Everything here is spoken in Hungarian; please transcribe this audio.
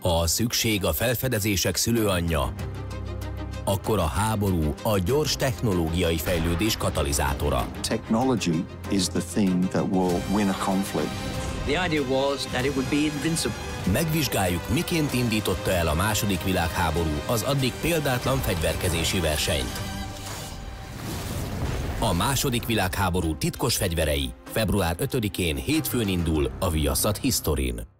Ha a szükség a felfedezések szülőanyja, akkor a háború a gyors technológiai fejlődés katalizátora. Technology is the thing that will win a conflict. The idea was that it would be invincible. Megvizsgáljuk, miként indította el a második világháború az addig példátlan fegyverkezési versenyt. A második világháború titkos fegyverei február 5-én hétfőn indul a Viaszat Historin.